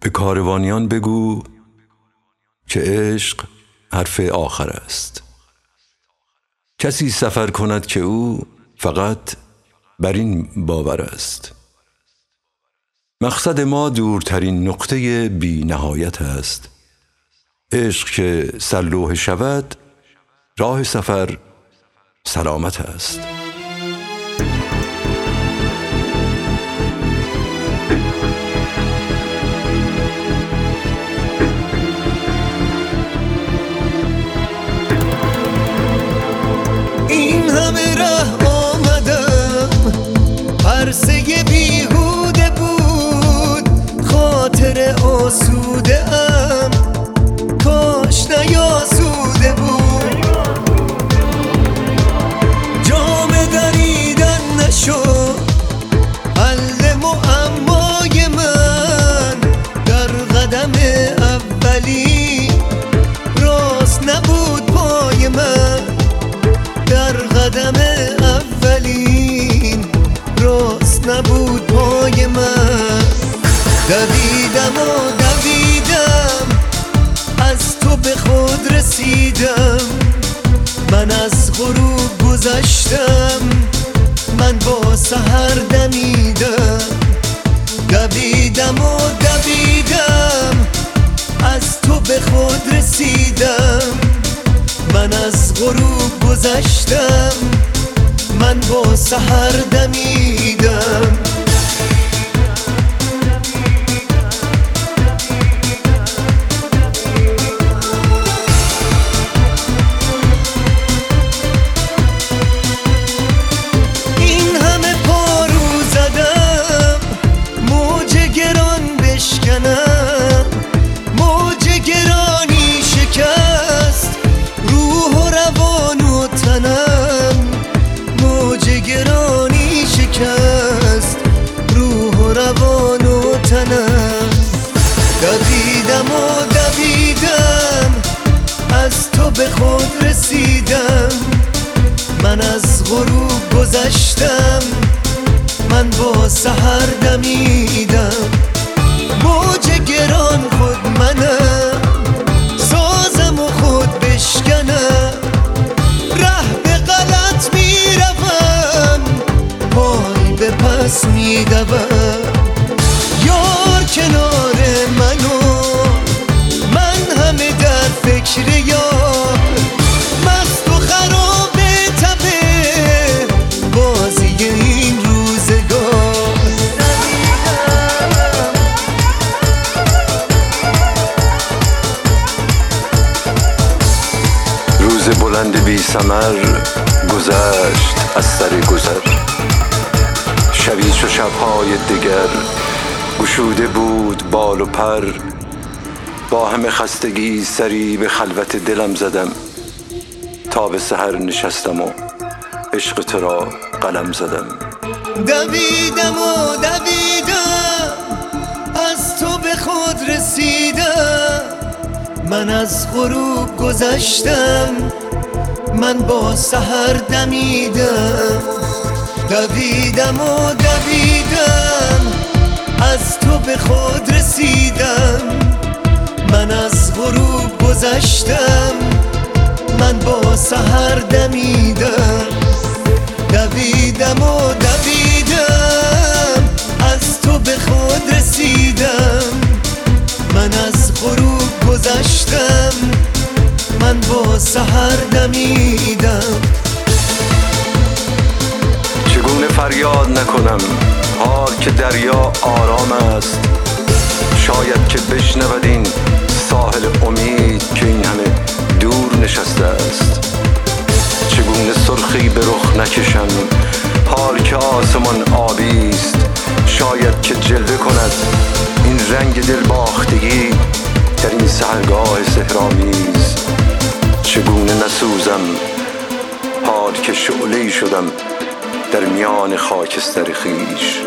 به کاروانیان بگو که عشق حرف آخر است. کسی سفر کند که او فقط بر این باور است. مقصد ما دورترین نقطه بی نهایت است. عشق که سرلوح شود راه سفر سلامت است. ره آمدم پرسه بیهوده بود خاطر آسوده ام دویدم و دویدم از تو به خود رسیدم. من از غروب گذشتم من با سهر دمیدم. دویدم و دویدم از تو به خود رسیدم. من از غروب گذشتم من با سهر دمیدم. دویدم و دویدم از تو به خود رسیدم. من از غروب گذشتم من با سهر دمیدم. موج بلند بی سمر گذشت از سر گذر. شبی چو شبهای دگر گشوده بود بال و پر. با همه خستگی سری به خلوت دلم زدم. تا به سحر نشستم و عشق تو را قلم زدم. دویدم و دویدم از تو به خود رسیدم. من از غروب گذشتم. من با سحر دمیدم دویدم و دویدم. از تو به خود رسیدم من از غروب گذشتم. من با سحر دمیدم دویدم و دویدم. از تو به خود رسیدم من از غروب گذشتم. من با سحر دمیدم چگونه فریاد نکنم؟ حال که دریا آرام است. شاید که بشنود این ساحل امید که این همه دور نشسته است. چگونه سرخی به رخ نکشم؟ حال که آسمان آبی است. شاید که جلوه کند این رنگ دل باختگی در این سهرگاه سهرامیز که شعله شدم در میان خاکستر خیش.